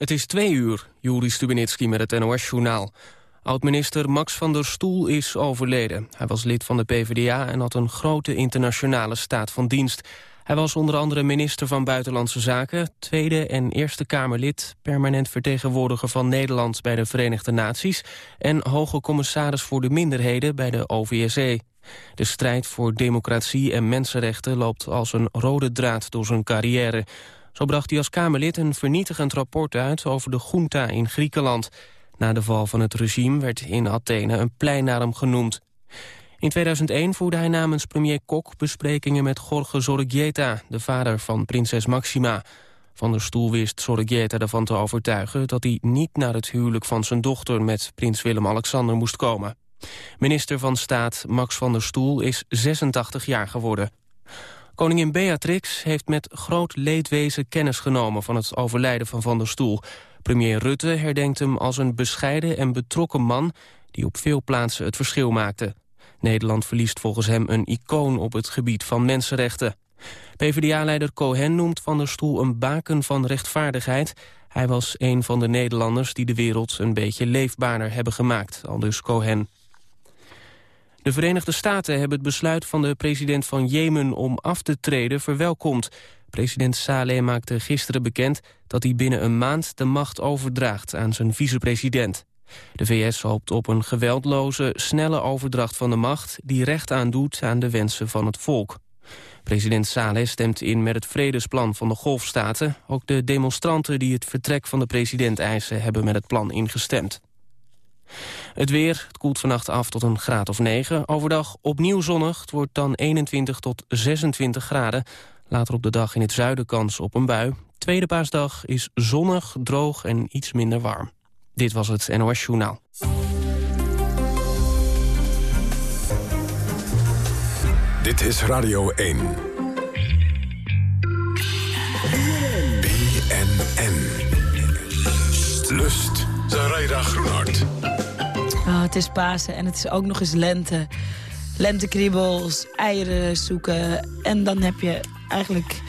Het is twee uur, Juri Stubenitski met het NOS-journaal. Oud-minister Max van der Stoel is overleden. Hij was lid van de PvdA en had een grote internationale staat van dienst. Hij was onder andere minister van Buitenlandse Zaken... Tweede en Eerste Kamerlid, permanent vertegenwoordiger van Nederland... bij de Verenigde Naties en hoge commissaris voor de minderheden bij de OVSE. De strijd voor democratie en mensenrechten loopt als een rode draad door zijn carrière... Zo bracht hij als Kamerlid een vernietigend rapport uit over de junta in Griekenland. Na de val van het regime werd in Athene een plein naar hem genoemd. In 2001 voerde hij namens premier Kok besprekingen met Jorge Zorregieta, de vader van prinses Maxima. Van der Stoel wist Zorregieta ervan te overtuigen dat hij niet naar het huwelijk van zijn dochter met prins Willem-Alexander moest komen. Minister van Staat Max van der Stoel is 86 jaar geworden. Koningin Beatrix heeft met groot leedwezen kennis genomen van het overlijden van Van der Stoel. Premier Rutte herdenkt hem als een bescheiden en betrokken man die op veel plaatsen het verschil maakte. Nederland verliest volgens hem een icoon op het gebied van mensenrechten. PvdA-leider Cohen noemt Van der Stoel een baken van rechtvaardigheid. Hij was een van de Nederlanders die de wereld een beetje leefbaarder hebben gemaakt, aldus Cohen. De Verenigde Staten hebben het besluit van de president van Jemen om af te treden verwelkomd. President Saleh maakte gisteren bekend dat hij binnen een maand de macht overdraagt aan zijn vicepresident. De VS hoopt op een geweldloze, snelle overdracht van de macht... die recht aandoet aan de wensen van het volk. President Saleh stemt in met het vredesplan van de Golfstaten. Ook de demonstranten die het vertrek van de president eisen... hebben met het plan ingestemd. Het weer, het koelt vannacht af tot een graad of 9. Overdag opnieuw zonnig, het wordt dan 21 tot 26 graden. Later op de dag in het zuiden kans op een bui. Tweede paasdag is zonnig, droog en iets minder warm. Dit was het NOS Journaal. Dit is Radio 1. BNN. Lust. Zaraida Groenhart. Het is Pasen en het is ook nog eens lente. Lentekriebels, eieren zoeken. En dan heb je eigenlijk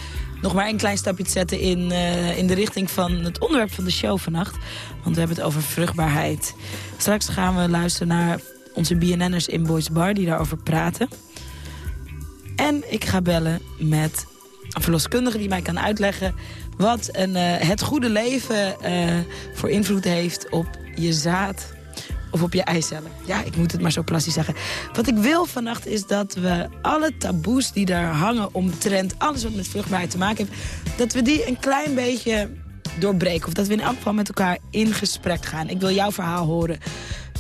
nog maar een klein stapje te zetten in, uh, in de richting van het onderwerp van de show vannacht. Want we hebben het over vruchtbaarheid. Straks gaan we luisteren naar onze BNN'ers in Boys Bar die daarover praten. En ik ga bellen met een verloskundige die mij kan uitleggen... wat een, uh, het goede leven uh, voor invloed heeft op je zaad of op je eicellen. Ja, ik moet het maar zo plastisch zeggen. Wat ik wil vannacht is dat we alle taboes die daar hangen... omtrent alles wat met vruchtbaarheid te maken heeft... dat we die een klein beetje doorbreken. Of dat we in elk geval met elkaar in gesprek gaan. Ik wil jouw verhaal horen.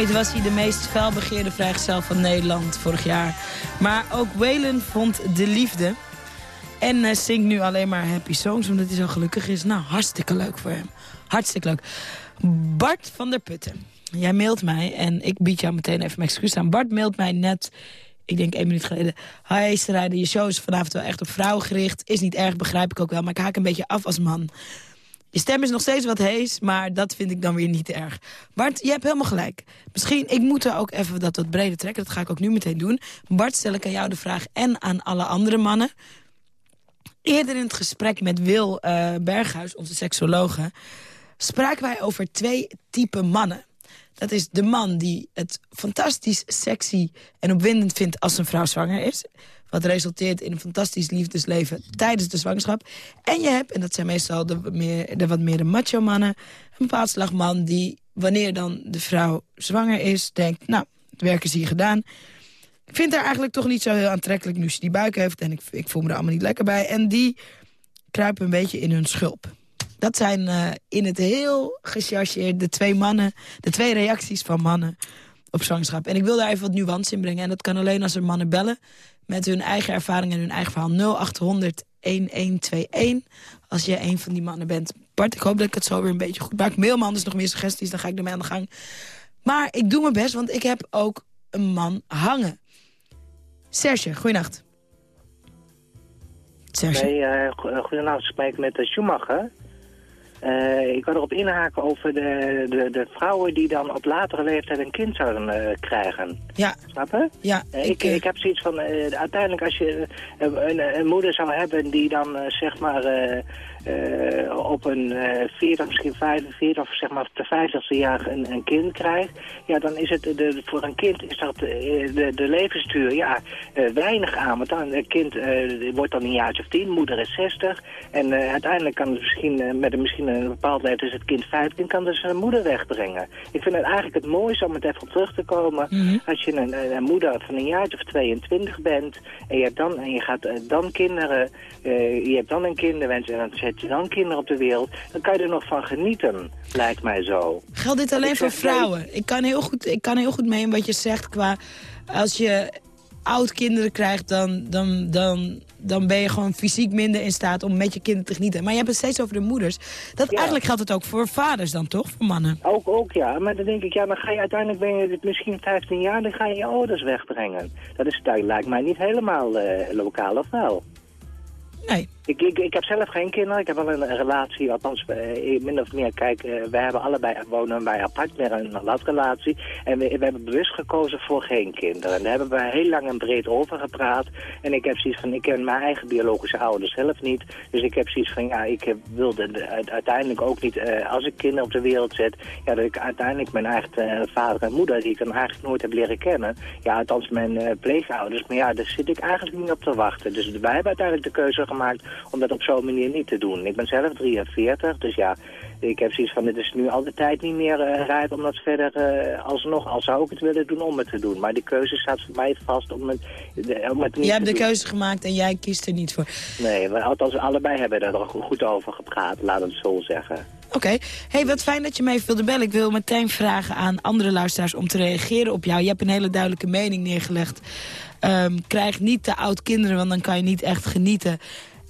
Ooit was hij de meest felbegeerde vrijgezel van Nederland vorig jaar. Maar ook Waylon vond de liefde. En uh, zingt nu alleen maar happy songs omdat hij zo gelukkig is. Nou, hartstikke leuk voor hem. Hartstikke leuk. Bart van der Putten. Jij mailt mij en ik bied jou meteen even mijn excuus aan. Bart mailt mij net, ik denk één minuut geleden... Hi rijden. je show is vanavond wel echt op vrouwen gericht. Is niet erg, begrijp ik ook wel, maar ik haak een beetje af als man. Je stem is nog steeds wat hees, maar dat vind ik dan weer niet erg. Bart, je hebt helemaal gelijk. Misschien, ik moet er ook even dat wat breder trekken. Dat ga ik ook nu meteen doen. Bart, stel ik aan jou de vraag en aan alle andere mannen. Eerder in het gesprek met Wil uh, Berghuis, onze seksologe... spraken wij over twee typen mannen. Dat is de man die het fantastisch sexy en opwindend vindt als een vrouw zwanger is. Wat resulteert in een fantastisch liefdesleven tijdens de zwangerschap. En je hebt, en dat zijn meestal de, meer, de wat meer de macho mannen... een bepaald die, wanneer dan de vrouw zwanger is... denkt, nou, het werk is hier gedaan. Ik vind haar eigenlijk toch niet zo heel aantrekkelijk nu ze die buik heeft. En ik, ik voel me er allemaal niet lekker bij. En die kruipen een beetje in hun schulp. Dat zijn uh, in het heel gechargeerd de twee mannen, de twee reacties van mannen op zwangerschap. En ik wil daar even wat nuance in brengen. En dat kan alleen als er mannen bellen met hun eigen ervaring en hun eigen verhaal. 0800 1121. Als jij een van die mannen bent. Bart, ik hoop dat ik het zo weer een beetje goed maak. Mail me anders nog meer suggesties, dan ga ik ermee aan de gang. Maar ik doe mijn best, want ik heb ook een man hangen. Serge, goeienacht. Serge. Nee, uh, goedenacht. Ik spreek met uh, Schumacher. Uh, ik wil erop inhaken over de, de, de, vrouwen die dan op latere leeftijd een kind zouden uh, krijgen. Ja. Snap je? Ja. Uh, ik, ik, heb zoiets van, uiteindelijk als je een, een, moeder zou hebben die dan zeg maar uh, op een uh, 40, misschien 45 of zeg maar de 50ste jaar een, een, kind krijgt, ja, dan is het de, voor een kind is dat uh, de, de levensduur ja, uh, weinig aan. Want dan, een kind wordt dan een jaartje of tien, moeder is 60 en uiteindelijk kan het misschien met een, misschien een bepaald leeftijd is het kind 15, kan dus zijn moeder wegbrengen. Ik vind het eigenlijk het mooiste om het even op terug te komen. Mm -hmm. Als je een, een, moeder van een jaartje of 22 bent en je hebt dan, en je gaat dan kinderen, je hebt dan een kinderwens en dan zet je dan kinderen op de wereld, dan kan je er nog van genieten, lijkt mij zo. Geldt dit alleen voor vrouwen? Ik kan, heel goed, ik kan heel goed mee in wat je zegt qua... als je oud kinderen krijgt, dan, dan, dan, dan ben je gewoon fysiek minder in staat om met je kinderen te genieten. Maar je hebt het steeds over de moeders. Dat, Eigenlijk geldt het ook voor vaders dan, toch? Voor mannen. Ook, ook ja. Maar dan denk ik, ja, dan ga je uiteindelijk, ben je misschien 15 jaar, dan ga je je ouders wegbrengen. Dat, is, dat lijkt mij niet helemaal uh, lokaal of wel. Nee. Ik, ik, ik heb zelf geen kinderen. Ik heb wel een, relatie, althans uh, min of meer. Kijk, uh, wij hebben allebei wonen wij apart met een latrelatie. En we, we, hebben bewust gekozen voor geen kinderen. En daar hebben we heel lang en breed over gepraat. En ik heb zoiets van, ik ken mijn eigen biologische ouders zelf niet. Dus ik heb zoiets van, ja, ik wilde uiteindelijk ook niet, als ik kinderen op de wereld zet, ja, dat ik uiteindelijk mijn eigen vader en moeder, die ik dan eigenlijk nooit heb leren kennen, ja, althans mijn pleegouders, maar ja, daar zit ik eigenlijk niet op te wachten. Dus wij hebben uiteindelijk de keuze gemaakt om dat op zo'n manier niet te doen. Ik ben zelf 43, dus ja, ik heb zoiets van, het is nu al de tijd niet meer uh, rijp om dat verder uh, alsnog, al zou ik het willen doen, om het te doen. Maar die keuze staat voor mij vast om het, om het niet Jij hebt de keuze gemaakt en jij kiest er niet voor. Nee, maar althans allebei hebben er goed over gepraat, laat het zo zeggen. Oké. Okay. Hey, wat fijn dat je me even wilde bellen. Ik wil meteen vragen aan andere luisteraars om te reageren op jou. Je hebt een hele duidelijke mening neergelegd. Um, krijg niet te oud kinderen, want dan kan je niet echt genieten.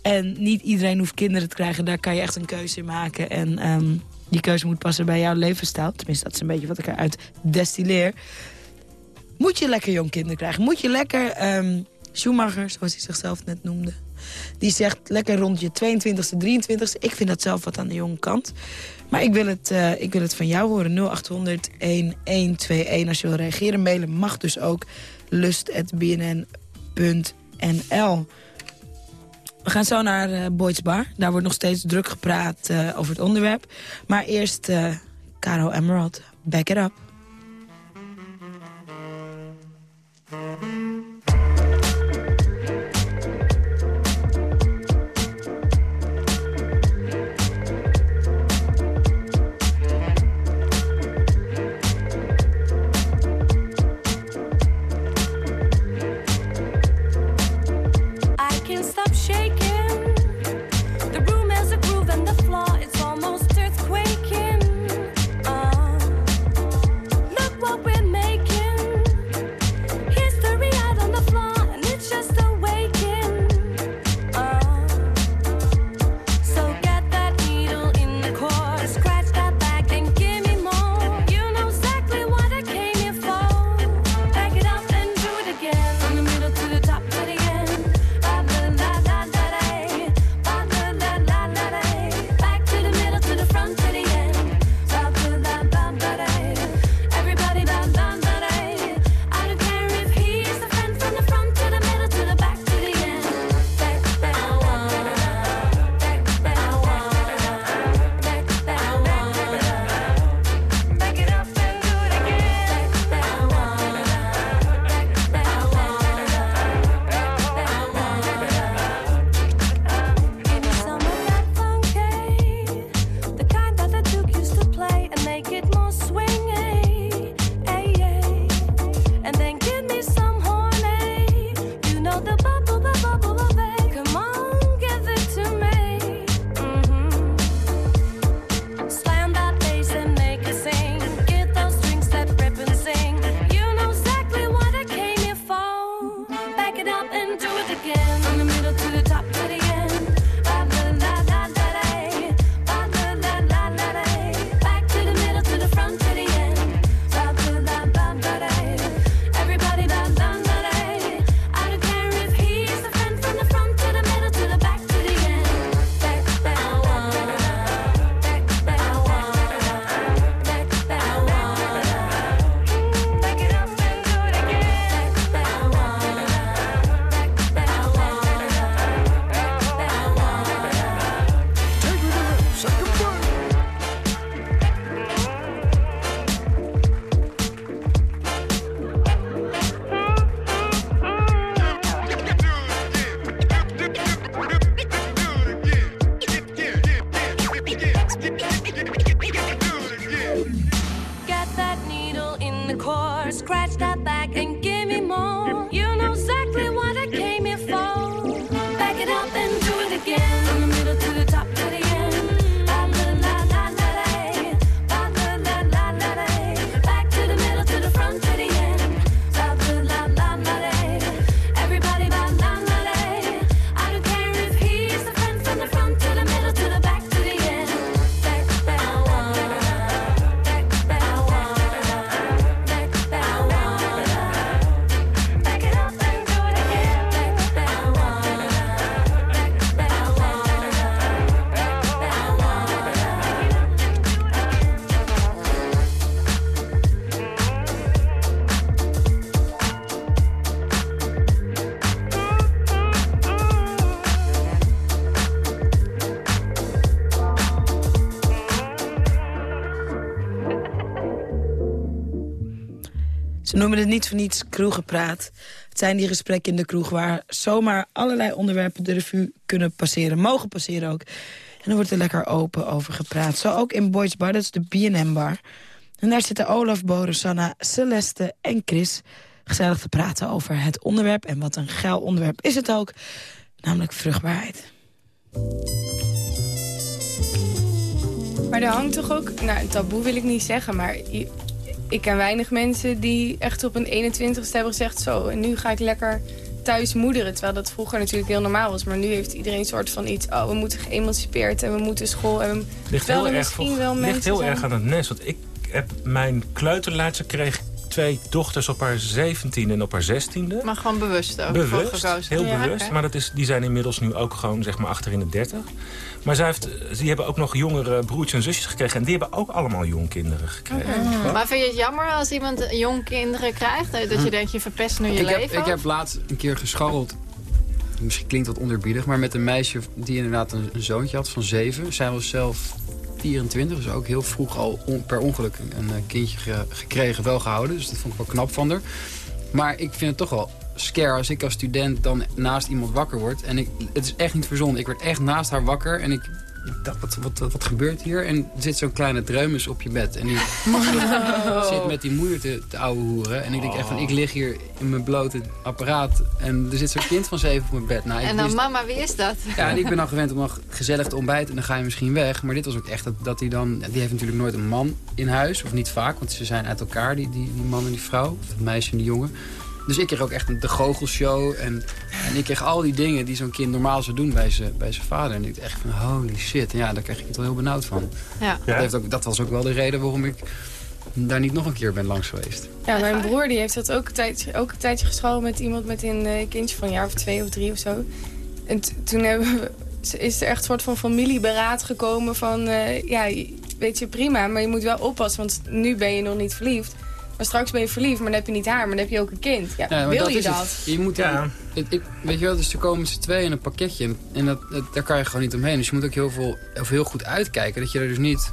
En niet iedereen hoeft kinderen te krijgen. Daar kan je echt een keuze in maken. En um, die keuze moet passen bij jouw levensstijl. Tenminste, dat is een beetje wat ik eruit destilleer. Moet je lekker jong kinderen krijgen? Moet je lekker... Um, Schumacher, zoals hij zichzelf net noemde. Die zegt lekker rond je 22e, 23e. Ik vind dat zelf wat aan de jonge kant. Maar ik wil het, uh, ik wil het van jou horen. 0800 1121 als je wil reageren. Mailen mag dus ook lust.bnn.nl. We gaan zo naar uh, Boyd's Bar. Daar wordt nog steeds druk gepraat uh, over het onderwerp. Maar eerst uh, Caro Emerald, Back It Up. Noemen het niet voor niets kroegenpraat. Het zijn die gesprekken in de kroeg waar zomaar allerlei onderwerpen de revue kunnen passeren. Mogen passeren ook. En dan wordt er lekker open over gepraat. Zo ook in Boys Bar, dat is de B&M Bar. En daar zitten Olaf, Bo, Rosanna, Celeste en Chris... gezellig te praten over het onderwerp. En wat een geil onderwerp is het ook. Namelijk vruchtbaarheid. Maar er hangt toch ook, nou taboe wil ik niet zeggen, maar ik ken weinig mensen die echt op een 21ste hebben gezegd... zo, en nu ga ik lekker thuis moederen. Terwijl dat vroeger natuurlijk heel normaal was. Maar nu heeft iedereen een soort van iets... oh, we moeten geëmancipeerd en we moeten school. En we, ligt heel, erg, wel ligt heel erg aan het nest. Want ik heb mijn kleuterlaatste kreeg twee dochters op haar 17 en op haar 16e. Maar gewoon bewust ook. Bewust, heel bewust. Maar dat is, die zijn inmiddels nu ook gewoon zeg maar achter in de 30. Maar zij heeft, die hebben ook nog jongere broertjes en zusjes gekregen. En die hebben ook allemaal jongkinderen gekregen. Maar vind je het jammer als iemand jongkinderen krijgt? Dat je hm. denkt, je verpest nu je ik leven? Heb, ik heb laatst een keer gescharreld. Misschien klinkt dat onderbiedig. Maar met een meisje die inderdaad een, een zoontje had van zeven. Zij was zelf 24, dus ook heel vroeg al per ongeluk een eh, kindje gekregen, wel gehouden. Dus dat vond ik wel knap van haar. Maar ik vind het toch wel scare als ik als student dan naast iemand wakker word. En ik, het is echt niet verzonnen. Ik werd echt naast haar wakker en ik ik dacht, wat, wat, wat, gebeurt hier? En er zit zo'n kleine dreumes op je bed. En die zit met die moeder te, te ouwe hoeren. En ik denk echt van, ik lig hier in mijn blote apparaat. En er zit zo'n kind van zeven op mijn bed. Nou, en dan, mama, wie is dat? Ja, en ik ben al gewend om nog gezellig te ontbijten. En dan ga je misschien weg. Maar dit was ook echt dat, dat hij dan... Die heeft natuurlijk nooit een man in huis. Of niet vaak, want ze zijn uit elkaar, die, die, die man en die vrouw. Of het meisje en die jongen. Dus ik kreeg ook echt de goochelshow. En, en ik kreeg al die dingen die zo'n kind normaal zou doen bij zijn bij vader. En ik dacht echt van holy shit. En ja, daar kreeg ik het wel heel benauwd van. Ja. Dat, heeft ook, dat was ook wel de reden waarom ik daar niet nog een keer ben langs geweest. Ja, mijn broer die heeft dat ook een tijdje, ook een tijdje geschoven met iemand met een uh, kindje van een jaar of twee of drie of zo. En toen hebben we, is er echt een soort van familieberaad gekomen van... Uh, ja, weet je, prima, maar je moet wel oppassen, want nu ben je nog niet verliefd. Maar straks ben je verliefd, maar dan heb je niet haar, maar dan heb je ook een kind. Ja, wil je dat? Je moet ja. ik, weet je wel, dus er komen z'n tweeën in een pakketje. En dat, daar kan je gewoon niet omheen. Dus je moet ook heel, veel, of heel goed uitkijken. Dat je er dus niet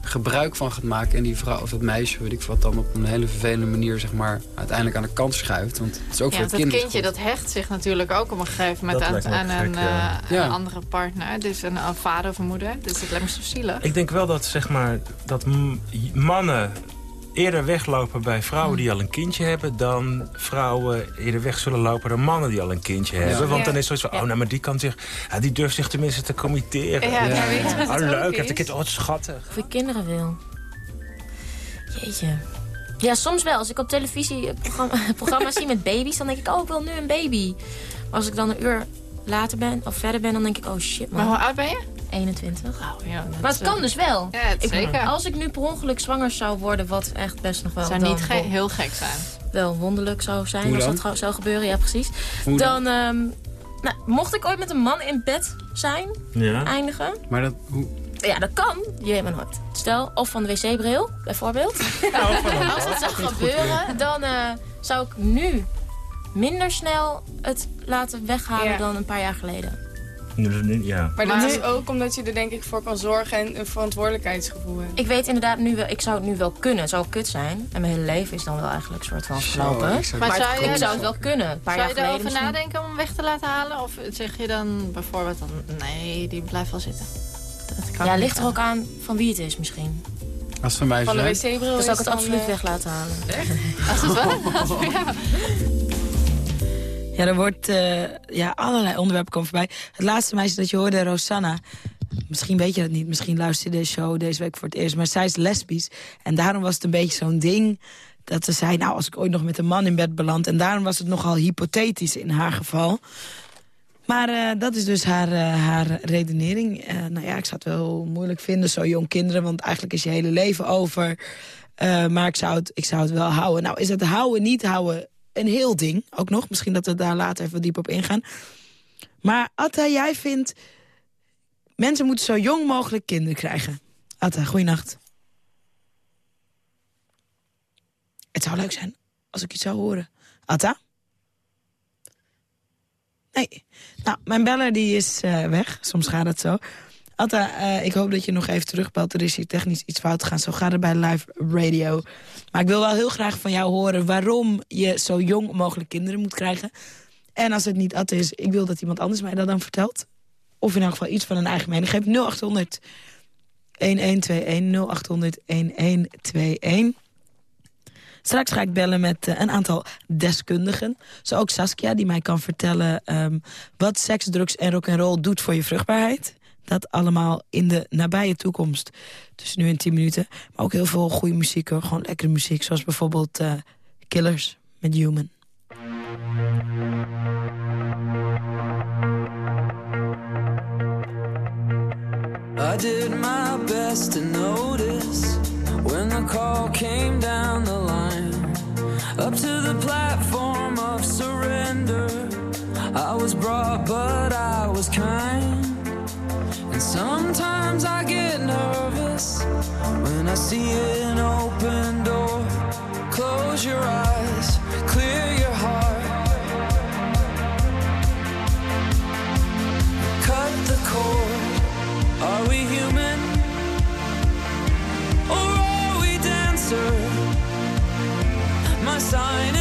gebruik van gaat maken. En die vrouw of dat meisje, weet ik wat, dan op een hele vervelende manier zeg maar, uiteindelijk aan de kant schuift. Want het is ook voor het kind. Dat kindje dat hecht zich natuurlijk ook op een gegeven moment aan, aan een, uh, een, andere partner. Dus een, een, vader of een moeder. Dus het lijkt me zo zielig. Ik denk wel dat, zeg maar, dat mannen eerder weglopen bij vrouwen die al een kindje hebben... dan vrouwen eerder weg zullen lopen dan mannen die al een kindje hebben. Want dan is het zoiets van, oh, nou, maar die kan zich... Ja, die durft zich tenminste te committeren. Ja, ja. Weet je oh, leuk, heeft een kind, oh, schattig. Of ik kinderen wil. Jeetje. Ja, soms wel. Als ik op televisie programma's zie met baby's... dan denk ik, oh, ik wil nu een baby. Maar als ik dan een uur later ben of verder ben... dan denk ik, oh shit, man. Maar hoe oud ben je? 21. Oh, ja, maar het kan dus wel. Ja, zeker. Als ik nu per ongeluk zwanger zou worden, wat echt best nog wel... zou niet heel gek zijn. Wel wonderlijk zou zijn als dat zou gebeuren, ja precies. dan, ehm, nou, mocht ik ooit met een man in bed zijn, ja. eindigen... Maar dat... Hoe... Ja, dat kan. Je hebt nooit. Stel, of van de wc-bril, bijvoorbeeld. als dat zou gebeuren, dan uh, zou ik nu minder snel het laten weghalen dan een paar jaar geleden. Ja. Maar dat is ook omdat je er denk ik voor kan zorgen en een verantwoordelijkheidsgevoel hebt. Ik weet inderdaad nu wel, ik zou het nu wel kunnen. Het zou kut zijn. En mijn hele leven is dan wel eigenlijk een soort van verlopen. Maar, zou je, ik zou het wel kunnen. Een paar zou je erover nadenken om hem weg te laten halen? Of zeg je dan bijvoorbeeld dan, nee, die blijft wel zitten? Dat ja, ligt er ook aan van wie het is misschien. Als het van mij Van de wc-bril Dan zou ik het absoluut uh... weg laten halen. Echt? Als het wel? ja. Ja, er wordt uh, ja, allerlei onderwerpen komen voorbij. Het laatste meisje dat je hoorde, Rosanna. Misschien weet je dat niet, misschien luister je de show deze week voor het eerst. Maar zij is lesbisch. En daarom was het een beetje zo'n ding dat ze zei... nou, als ik ooit nog met een man in bed beland... en daarom was het nogal hypothetisch in haar geval. Maar uh, dat is dus haar, uh, haar redenering. Nou ja, ik zou het wel moeilijk vinden, zo jong kinderen... want eigenlijk is je hele leven over... maar ik zou, het, ik zou het wel houden. Nou, is het houden, niet houden een heel ding, ook nog. Misschien dat we daar later even diep op ingaan. Maar Atta, jij vindt... mensen moeten zo jong mogelijk kinderen krijgen. Atta, goeienacht. Het zou leuk zijn als ik iets zou horen. Atta? Nee. Nou, mijn beller die is uh, weg. Soms gaat het zo. Atta, uh, ik hoop dat je nog even terugbelt. Er is hier technisch iets fout gegaan. Zo gaat het bij live radio. Maar ik wil wel heel graag van jou horen... waarom je zo jong mogelijk kinderen moet krijgen. En als het niet Atta is, ik wil dat iemand anders mij dat dan vertelt. Of in elk geval iets van een eigen mening. Geef 0800 1121 0800 1121. Straks ga ik bellen met uh, een aantal deskundigen. Zo ook Saskia, die mij kan vertellen... Um, wat seks, drugs en rock'n'roll doet voor je vruchtbaarheid. Dat allemaal in de nabije toekomst. Tussen nu en 10 minuten. Maar ook heel veel goede muziek, hoor. Gewoon lekkere muziek. Zoals bijvoorbeeld uh, Killers met Human. I did my best to notice when the call came down the line up to the platform of surrender. I was brought, but I was kind. And sometimes I get nervous when I see an open door. Close your eyes, clear your heart. Cut the cord. Are we human? Or are we dancer? My sign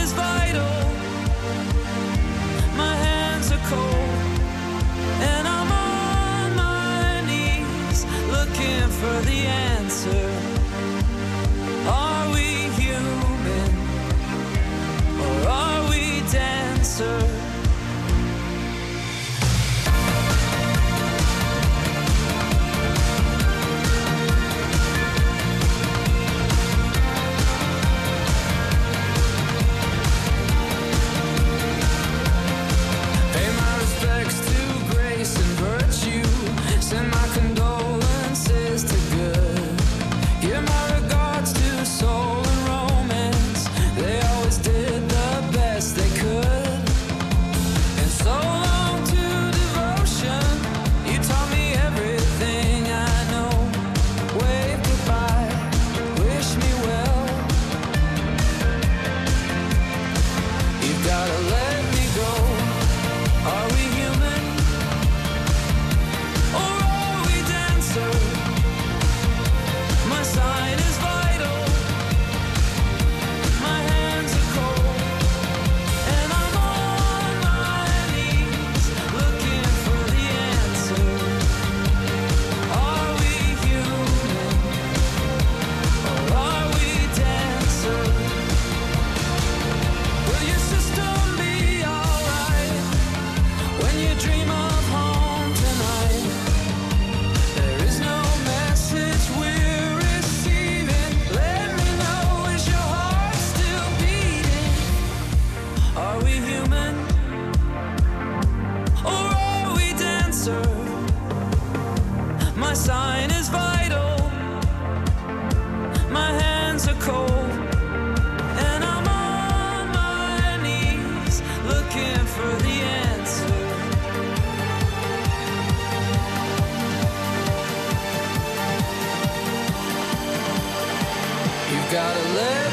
for the answer. My sign is vital. My hands are cold. And I'm on my knees looking for the answer. You've gotta let me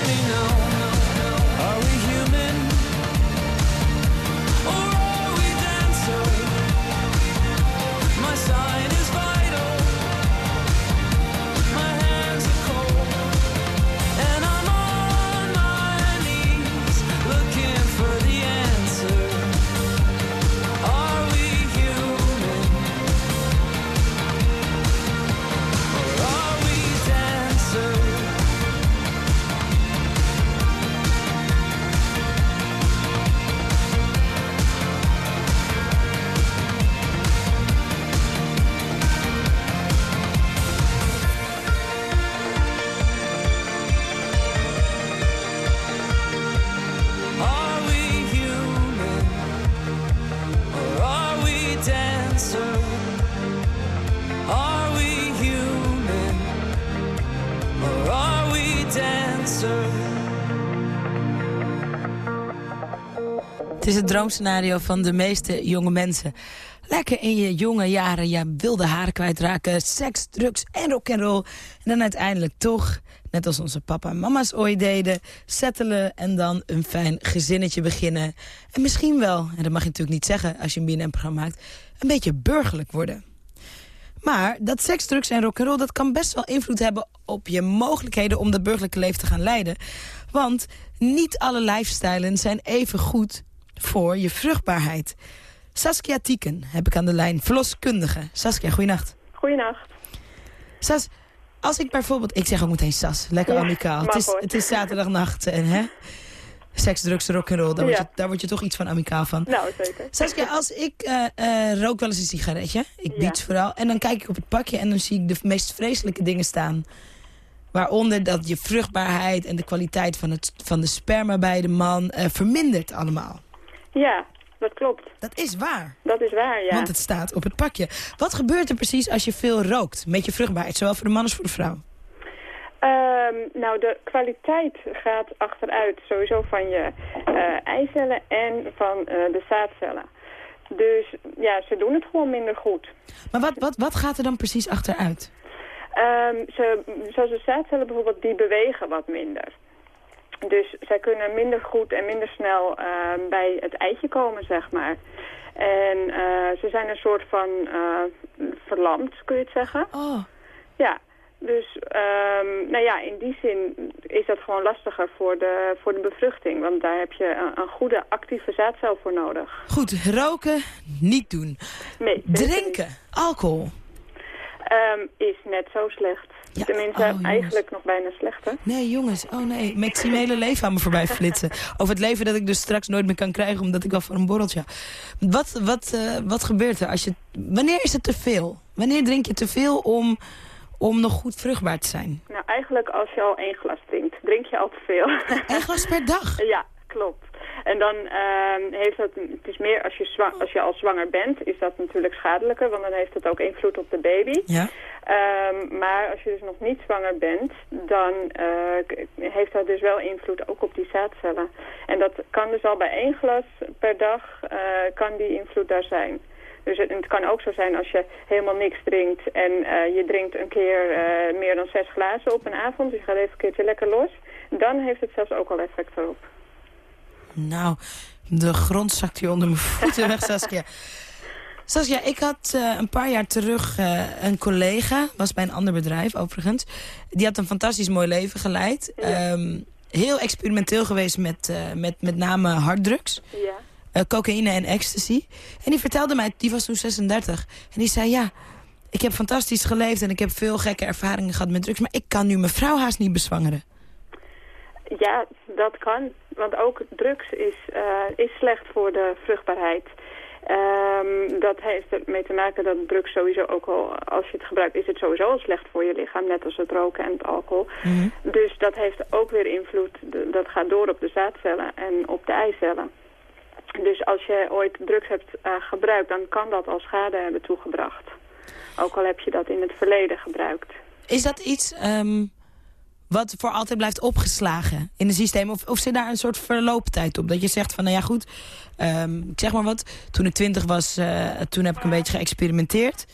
droomscenario van de meeste jonge mensen. Lekker in je jonge jaren je wilde haren kwijtraken, seks, drugs en rock'n'roll. En dan uiteindelijk toch, net als onze papa en mama's ooit deden... settelen en dan een fijn gezinnetje beginnen. En misschien wel, en dat mag je natuurlijk niet zeggen als je een BNN-programma maakt... een beetje burgerlijk worden. Maar dat seks, drugs en rock'n'roll... dat kan best wel invloed hebben op je mogelijkheden... om dat burgerlijke leven te gaan leiden. Want niet alle lifestylen zijn even goed voor je vruchtbaarheid. Saskia Tieken heb ik aan de lijn, verloskundige. Saskia, goeienacht. Goeienacht. Sas, als ik bijvoorbeeld... Ik zeg ook meteen Sas, lekker ja, amicaal. Het is, het is zaterdagnacht en hè... Seks, drugs, rock'n'roll, daar, ja. daar word je toch iets van amicaal van. Nou, zeker. Saskia, als ik uh, uh, rook wel eens een sigaretje, ik ja. vooral... en dan kijk ik op het pakje en dan zie ik de meest vreselijke dingen staan. Waaronder dat je vruchtbaarheid en de kwaliteit van, het, van de sperma bij de man uh, vermindert allemaal. Ja, dat klopt. Dat is waar. Dat is waar, ja. Want het staat op het pakje. Wat gebeurt er precies als je veel rookt met je vruchtbaarheid, zowel voor de man als voor de vrouw? Um, nou, de kwaliteit gaat achteruit sowieso van je uh, eicellen en van uh, de zaadcellen. Dus ja, ze doen het gewoon minder goed. Maar wat, wat, wat gaat er dan precies achteruit? Um, ze, zoals de zaadcellen bijvoorbeeld, die bewegen wat minder. Dus zij kunnen minder goed en minder snel uh, bij het eitje komen, zeg maar. En uh, ze zijn een soort van uh, verlamd, kun je het zeggen. Oh. Ja, dus um, nou ja, in die zin is dat gewoon lastiger voor de, voor de bevruchting. Want daar heb je een, een goede actieve zaadcel voor nodig. Goed, roken niet doen. Nee. Drinken, alcohol. Um, is net zo slecht. Ja. Tenminste, oh, eigenlijk nog bijna slechter. Nee, jongens. Oh nee, mijn hele leven aan me voorbij flitsen. Over het leven dat ik dus straks nooit meer kan krijgen... omdat ik al voor een borreltje... Wat, wat, uh, wat gebeurt er als je... Wanneer is het te veel? Wanneer drink je te veel om, om nog goed vruchtbaar te zijn? Nou, eigenlijk als je al één glas drinkt, drink je al te veel. Eén glas per dag? Ja, klopt. En dan uh, heeft dat, het is meer als je, als je al zwanger bent, is dat natuurlijk schadelijker, want dan heeft het ook invloed op de baby. Ja. Um, maar als je dus nog niet zwanger bent, dan uh, heeft dat dus wel invloed ook op die zaadcellen. En dat kan dus al bij één glas per dag, uh, kan die invloed daar zijn. Dus het, het, kan ook zo zijn als je helemaal niks drinkt en uh, je drinkt een keer meer dan zes glazen op een avond. Dus je gaat even een keertje lekker los. Dan heeft het zelfs ook al effect erop. Nou, de grond zakt hier onder mijn voeten weg, Saskia. Saskia, ik had uh, een paar jaar terug uh, een collega, was bij een ander bedrijf overigens. Die had een fantastisch mooi leven geleid. Ja. Um, heel experimenteel geweest met, uh, met met name harddrugs. Ja. cocaïne en ecstasy. En die vertelde mij, die was toen 36. En die zei, ja, ik heb fantastisch geleefd en ik heb veel gekke ervaringen gehad met drugs. Maar ik kan nu mijn vrouw haast niet bezwangeren. Ja, dat kan. Want ook drugs is, is slecht voor de vruchtbaarheid. Um, dat heeft ermee te maken dat drugs sowieso ook al, als je het gebruikt, is het sowieso al slecht voor je lichaam. Net als het roken en het alcohol. Mm -hmm. Dus dat heeft ook weer invloed. Dat gaat door op de zaadcellen en op de eicellen. Dus als je ooit drugs hebt uh, gebruikt, dan kan dat al schade hebben toegebracht. Ook al heb je dat in het verleden gebruikt. Is dat iets... Um wat voor altijd blijft opgeslagen in het systeem? Of, of zit daar een soort verlooptijd op? Dat je zegt van, nou ja goed, um, ik zeg maar wat. Toen ik twintig was, uh, toen heb ik een beetje geëxperimenteerd.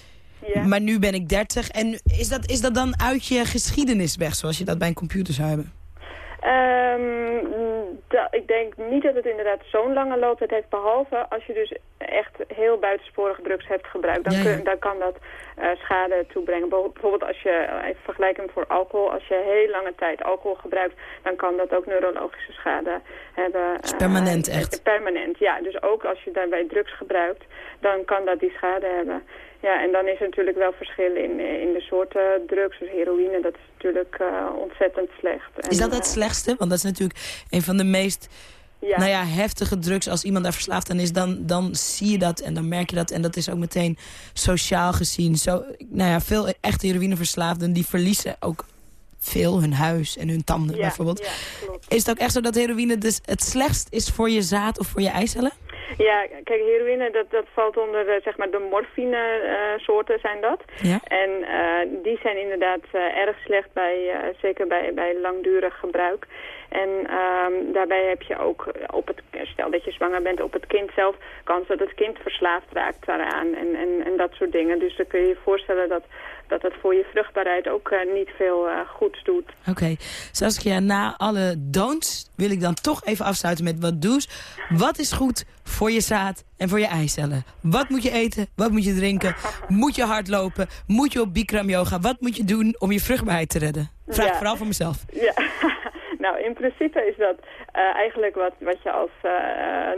Ja. Maar nu ben ik dertig. En is dat, is dat dan uit je geschiedenis weg, zoals je dat bij een computer zou hebben? Um, da, ik denk niet dat het inderdaad zo'n lange looptijd heeft. Behalve als je dus echt heel buitensporig drugs hebt gebruikt. Dan, Ja, ja. kun, dan kan dat schade toebrengen. Bijvoorbeeld als je, even vergelijken voor alcohol. Als je heel lange tijd alcohol gebruikt, dan kan dat ook neurologische schade hebben. is permanent uh, echt? Permanent, ja. Dus ook als je daarbij drugs gebruikt, dan kan dat die schade hebben. Ja, en dan is er natuurlijk wel verschil in, in de soorten drugs. Dus heroïne, dat is natuurlijk uh, ontzettend slecht. En, is dat het slechtste? Want dat is natuurlijk een van de meest ja. nou ja, heftige drugs. Als iemand daar verslaafd aan is, dan, dan zie je dat en dan merk je dat. En dat is ook meteen sociaal gezien. Zo, nou ja, veel echte heroïneverslaafden die verliezen ook veel hun huis en hun tanden ja, bijvoorbeeld. Ja. Is het ook echt zo dat heroïne dus het slechtst is voor je zaad of voor je eicellen? Ja, kijk, heroïne, dat, dat valt onder uh, zeg maar de morfine-soorten uh, zijn dat. Ja. En uh, die zijn inderdaad erg slecht, bij, zeker bij, bij langdurig gebruik. En um, daarbij heb je ook op het, stel dat je zwanger bent op het kind zelf, kans dat het kind verslaafd raakt daaraan en, en, en dat soort dingen. Dus dan kun je je voorstellen dat dat het voor je vruchtbaarheid ook uh, niet veel uh, goeds doet. Oké, okay. Saskia, na alle don'ts wil ik dan toch even afsluiten met wat do's. Wat is goed voor je zaad en voor je eicellen? Wat moet je eten? Wat moet je drinken? Moet je hardlopen? Moet je op Bikram yoga? Wat moet je doen om je vruchtbaarheid te redden? Vraag ja. vooral voor mezelf. Ja. nou, in principe is dat uh, eigenlijk wat, wat je als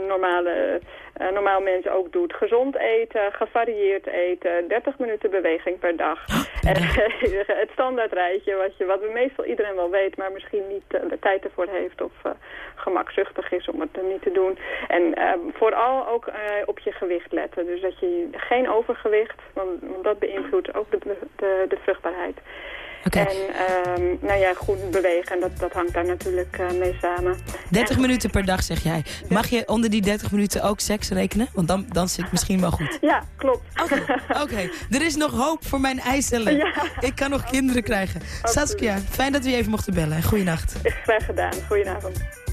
normale uh, normaal mensen ook doet. Gezond eten, gevarieerd eten, 30 minuten beweging per dag. En, het standaardrijtje wat, je, wat meestal iedereen wel weet, maar misschien niet de tijd ervoor heeft of gemakzuchtig is om het niet te doen. En vooral ook op je gewicht letten. Dus dat je geen overgewicht, want, want dat beïnvloedt ook de, de, de vruchtbaarheid. En um, nou ja, goed bewegen, dat, dat hangt daar natuurlijk uh, mee samen. 30 minuten per dag zeg jij. Mag je onder die 30 minuten ook seks rekenen? Want dan, dan zit het misschien wel goed. Ja, klopt. Oké, er is nog hoop voor mijn eicellen. Ja. Ik kan nog kinderen krijgen. Absoluut. Saskia, fijn dat we je even mochten bellen. Goeienacht. Graag gedaan. Goedenavond.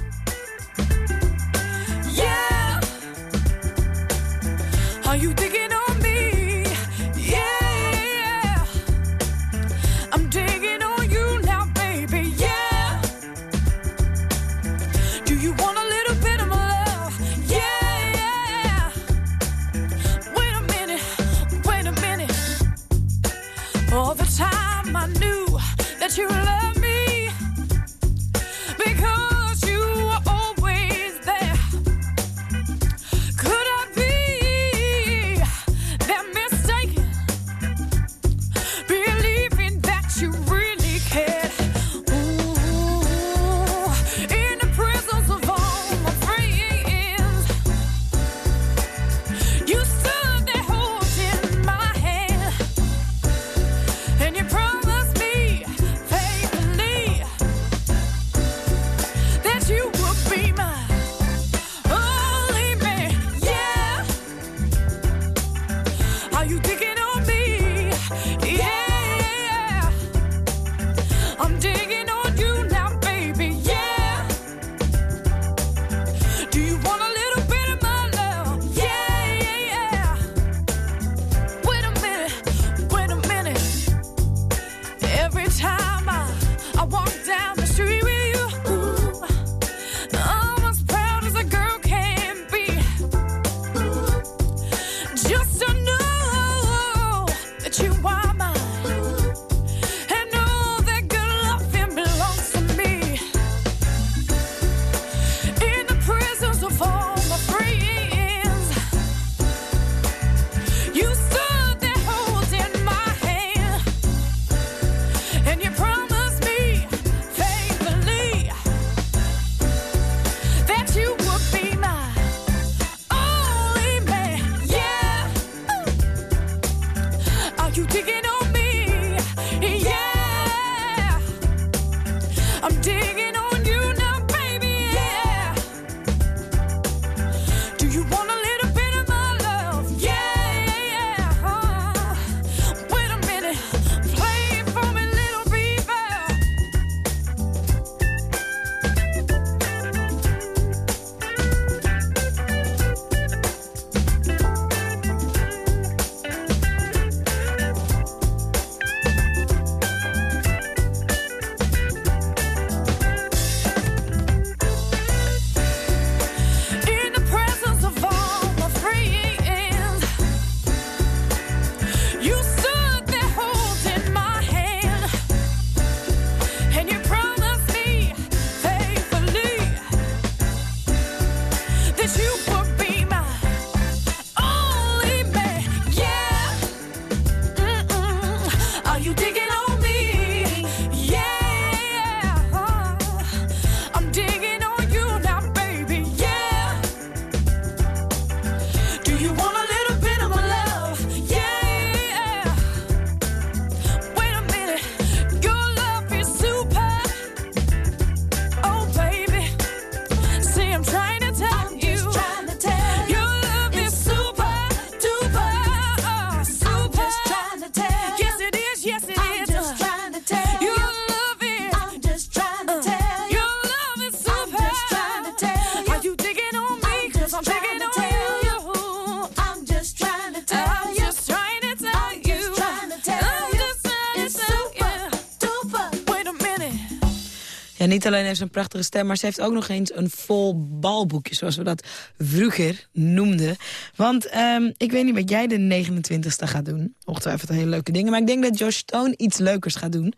Niet alleen heeft ze een prachtige stem, maar ze heeft ook nog eens een vol balboekje, zoals we dat vroeger noemden. Want um, ik weet niet wat jij de 29ste gaat doen. Ongetwijfeld hele leuke dingen, maar ik denk dat Josh Stone iets leukers gaat doen.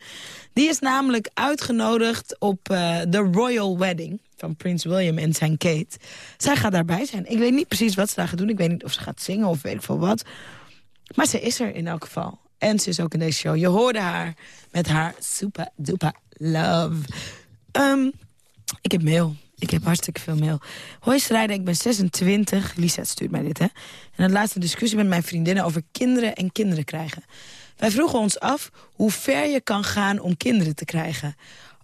Die is namelijk uitgenodigd op uh, de Royal Wedding van Prins William en zijn Kate. Zij gaat daarbij zijn. Ik weet niet precies wat ze daar gaat doen. Ik weet niet of ze gaat zingen of weet ik veel wat. Maar ze is er in elk geval. En ze is ook in deze show. Je hoorde haar met haar super duper love. Um, ik heb mail. Ik heb hartstikke veel mail. Hoi Strijden, ik ben 26. Lisa stuurt mij dit, hè. En het laatste discussie met mijn vriendinnen over kinderen en kinderen krijgen. Wij vroegen ons af hoe ver je kan gaan om kinderen te krijgen.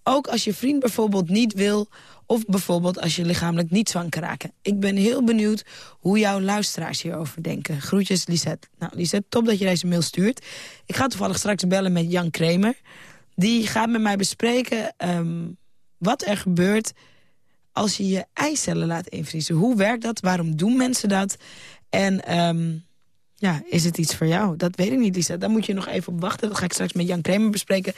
Ook als je vriend bijvoorbeeld niet wil... of bijvoorbeeld als je lichamelijk niet zwanger kan raken. Ik ben heel benieuwd hoe jouw luisteraars hierover denken. Groetjes, Lisette. Nou, Lisette, top dat je deze mail stuurt. Ik ga toevallig straks bellen met Jan Kremer. Die gaat met mij bespreken um, wat er gebeurt als je je eicellen laat invriezen. Hoe werkt dat? Waarom doen mensen dat? En um, ja, is het iets voor jou? Dat weet ik niet, Lisa. Daar moet je nog even op wachten. Dat ga ik straks met Jan Kremer bespreken.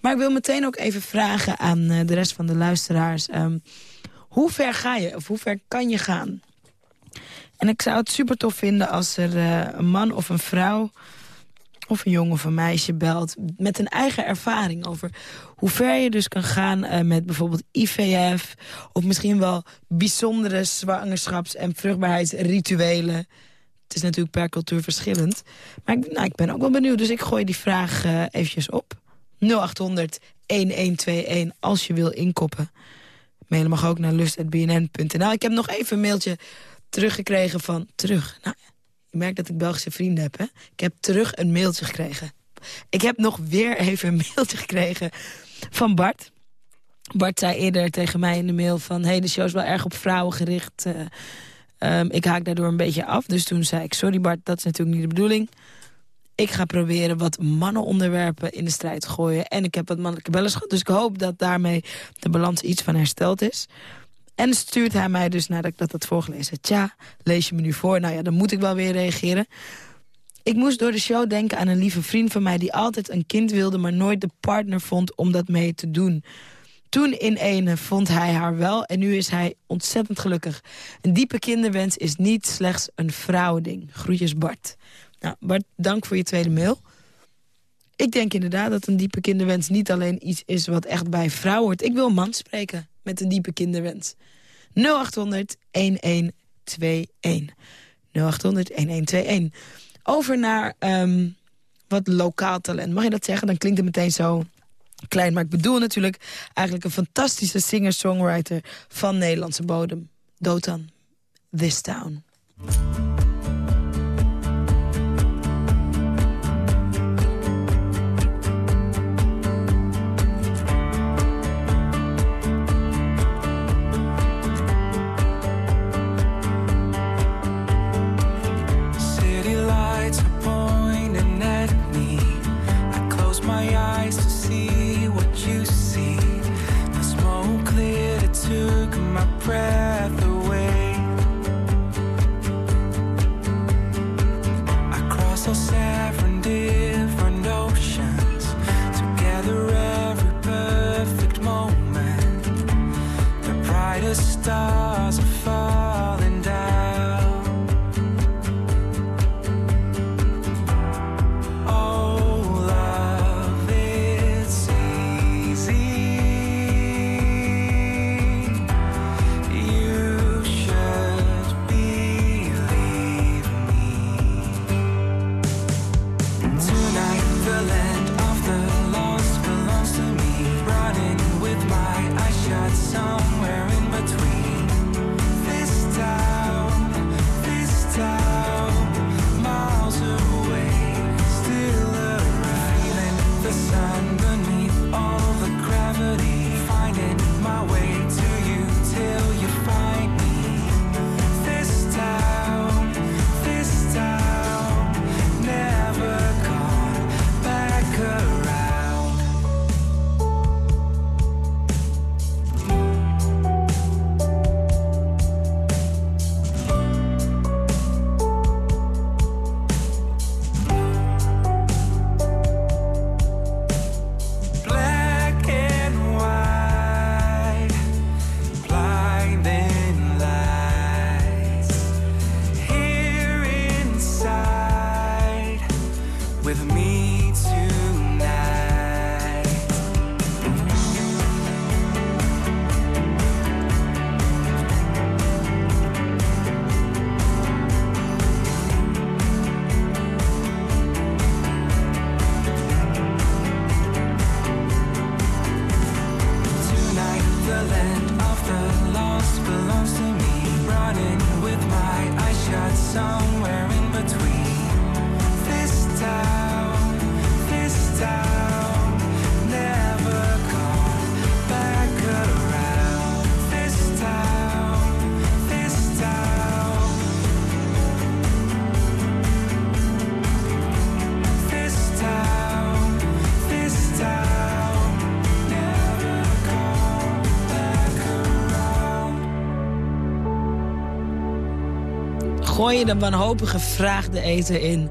Maar ik wil meteen ook even vragen aan uh, de rest van de luisteraars. Um, hoe ver ga je? Of hoe ver kan je gaan? En ik zou het super tof vinden als er uh, een man of een vrouw of een jongen of een meisje belt... met een eigen ervaring over hoe ver je dus kan gaan uh, met bijvoorbeeld IVF... of misschien wel bijzondere zwangerschaps- en vruchtbaarheidsrituelen. Het is natuurlijk per cultuur verschillend. Maar ik, nou, ik ben ook wel benieuwd, dus ik gooi die vraag uh, eventjes op. 0800 1121 als je wil inkoppen. Mailen mag ook naar lust.bnn.nl. Ik heb nog even een mailtje teruggekregen van... Terug, nou, je merkt dat ik Belgische vrienden heb, hè? Ik heb terug een mailtje gekregen. Ik heb nog weer even een mailtje gekregen van Bart. Bart zei eerder tegen mij in de mail van... hey, de show is wel erg op vrouwen gericht. Uh, um, ik haak daardoor een beetje af. Dus toen zei ik, sorry Bart, dat is natuurlijk niet de bedoeling. Ik ga proberen wat mannenonderwerpen in de strijd te gooien. En ik heb wat mannelijke bellers gehad. Dus ik hoop dat daarmee de balans iets van hersteld is. En stuurt hij mij dus nadat ik dat had voorgelezen. Tja, lees je me nu voor? Nou ja, dan moet ik wel weer reageren. Ik moest door de show denken aan een lieve vriend van mij... die altijd een kind wilde, maar nooit de partner vond om dat mee te doen. Toen in ene vond hij haar wel en nu is hij ontzettend gelukkig. Een diepe kinderwens is niet slechts een vrouwending. Groetjes Bart. Nou, Bart, dank voor je tweede mail. Ik denk inderdaad dat een diepe kinderwens niet alleen iets is... wat echt bij vrouw hoort. Ik wil man spreken met een diepe kinderwens. 0800 1121. 0800 1121. Over naar um, wat lokaal talent. Mag je dat zeggen? Dan klinkt het meteen zo klein. Maar ik bedoel natuurlijk eigenlijk een fantastische singer-songwriter van Nederlandse bodem. Dotan, This Town. my eyes to see what you see. The smoke cleared, it took my breath. Gooi je de wanhopige vraag de eten in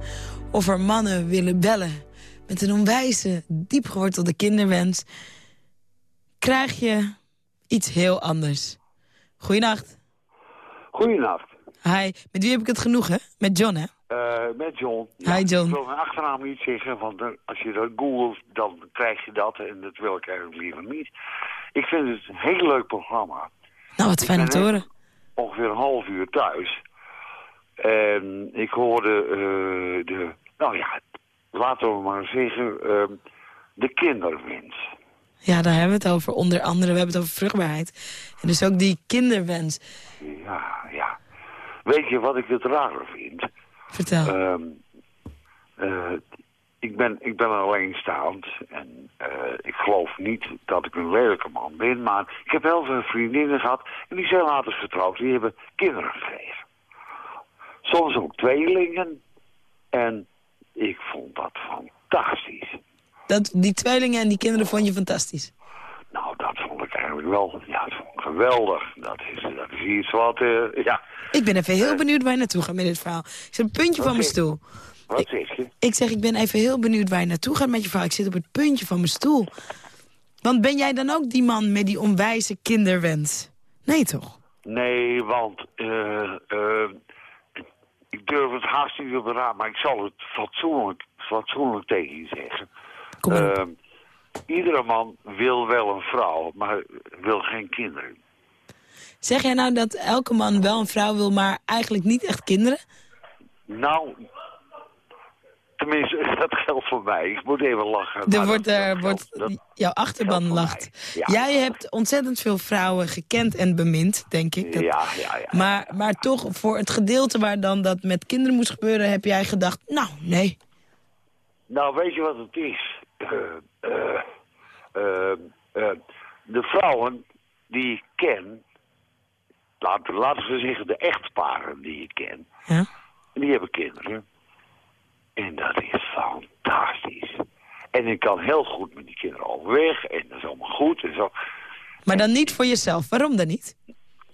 of er mannen willen bellen... met een onwijze, diep gewortelde kinderwens... krijg je iets heel anders. Goeienacht. Goedenacht. Hi, met wie heb ik het genoegen? Met John, hè? Eh, met John. Hi, John. Ik wil mijn achternaam niet zeggen, want als je dat googelt, dan krijg je dat. En dat wil ik eigenlijk liever niet. Ik vind het een heel leuk programma. Nou, wat fijn om te horen. Ongeveer een half uur thuis. En ik hoorde eh, de, nou ja, laten we maar zeggen, ehm, de kinderwens. Ja, daar hebben we het over. Onder andere, we hebben het over vruchtbaarheid. En dus ook die kinderwens. Ja, ja. Weet je wat ik het raar vind? Vertel. Ehm, eh, ik, ben, ik ben alleenstaand en eh, ik geloof niet dat ik een lelijke man ben, maar ik heb heel veel vriendinnen gehad en die zijn later getrouwd, die hebben kinderen gekregen. Soms ook tweelingen en ik vond dat fantastisch. Dat, die tweelingen en die kinderen vond je fantastisch. Nou, dat vond ik eigenlijk wel, ja, dat vond ik geweldig. Dat is, dat is iets wat, eh, ja, Ik ben even heel benieuwd waar je naartoe gaat met dit verhaal. Ik zit op het puntje van mijn stoel. wat zeg je? Ik zeg, ik ben even heel benieuwd waar je naartoe gaat met je verhaal. Ik zit op het puntje van mijn stoel. Want ben jij dan ook die man met die onwijze kinderwens? Nee, toch? Nee, want eh, eh, durf het haast niet op de raad, maar ik zal het fatsoenlijk, fatsoenlijk tegen je zeggen. Kom maar op. Eh, iedere man wil wel een vrouw, maar wil geen kinderen. Zeg jij nou dat elke man wel een vrouw wil, maar eigenlijk niet echt kinderen? Nou, tenminste, dat geldt voor mij. Ik moet even lachen. Er maar wordt, dat- er dat wordt, geldt- jouw achterban lacht. ja. Jij hebt ontzettend veel vrouwen gekend en bemind, denk ik. Dat- ja, ja, ja. Maar, maar toch, voor het gedeelte waar dan dat met kinderen moest gebeuren... heb jij gedacht, nou, nee. Nou, weet je wat het is? Eh, eh, eh, eh, de vrouwen die ik ken, laten, laten we zeggen de echtparen die ik ken, Ja? die hebben kinderen. En dat is fantastisch. En ik kan heel goed met die kinderen overweg en dat is allemaal goed en zo. Maar dan niet voor jezelf. Waarom dan niet?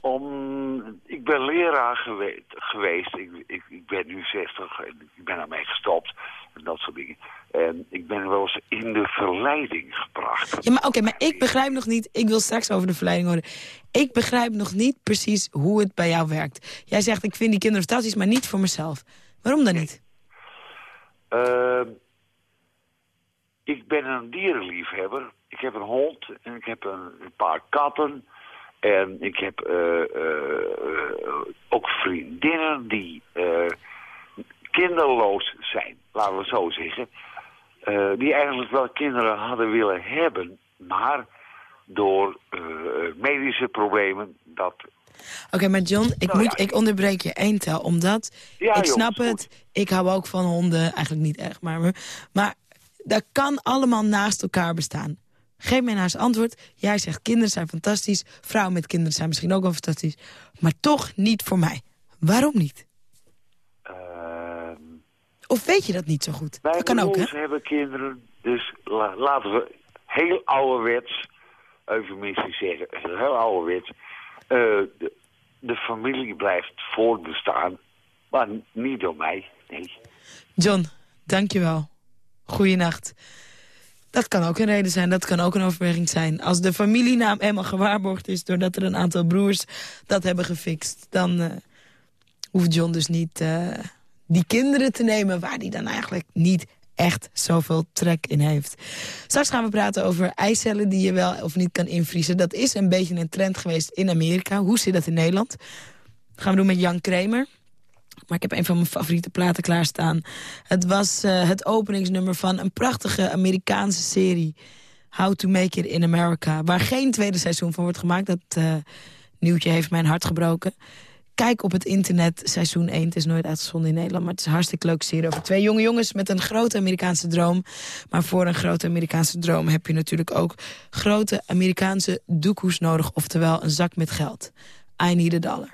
Om, ik ben leraar gewe geweest. Ik, ik, ik ben nu 60 en ik ben ermee gestopt. En dat soort dingen. En ik ben wel eens in de verleiding gebracht. Ja, maar oké, maar ik begrijp nog niet... Ik wil straks over de verleiding horen. Ik begrijp nog niet precies hoe het bij jou werkt. Jij zegt, ik vind die kinderen fantastisch, maar niet voor mezelf. Waarom dan niet? Ehm, ik ben een dierenliefhebber. Ik heb een hond en ik heb een, een paar katten. En ik heb eh, eh, ook vriendinnen die eh, kinderloos zijn, laten we zo zeggen. Die eigenlijk wel kinderen hadden willen hebben, maar door medische problemen dat Oké, maar John, ik, Nou moet, ja, ik onderbreek je één tel, omdat... Ja, ik snap het, ik hou ook van honden, eigenlijk niet echt, maar... Maar dat kan allemaal naast elkaar bestaan. Geef mij nou eens antwoord. Jij zegt kinderen zijn fantastisch, vrouwen met kinderen zijn misschien ook wel fantastisch. Maar toch niet voor mij. Waarom niet? ehm, Of weet je dat niet zo goed? Mijn dat kan ook, hè? hebben kinderen, dus la- laten we heel ouderwets, eufemistisch zeggen, heel ouderwets, de, de familie blijft voortbestaan, maar niet door mij, nee. John, dankjewel. Goeienacht. Dat kan ook een reden zijn, dat kan ook een overweging zijn. Als de familienaam eenmaal gewaarborgd is... doordat er een aantal broers dat hebben gefixt... dan eh, hoeft John dus niet eh, die kinderen te nemen... waar hij dan eigenlijk niet echt zoveel trek in heeft. Straks gaan we praten over eicellen die je wel of niet kan invriezen. Dat is een beetje een trend geweest in Amerika. Hoe zit dat in Nederland? Dat gaan we doen met Jan Kramer. Maar ik heb een van mijn favoriete platen klaarstaan. Het was eh, het openingsnummer van een prachtige Amerikaanse serie. How to Make It in America. Waar geen tweede seizoen van wordt gemaakt. Dat eh, nieuwtje heeft mijn hart gebroken. Kijk op het internet. Seizoen 1, het is nooit uitgezonden in Nederland... maar het is hartstikke leuk serie over twee jonge jongens... met een grote Amerikaanse droom. Maar voor een grote Amerikaanse droom heb je natuurlijk ook... grote Amerikaanse doekoes nodig, oftewel een zak met geld. I need a dollar.